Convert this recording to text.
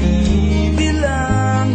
Ibilang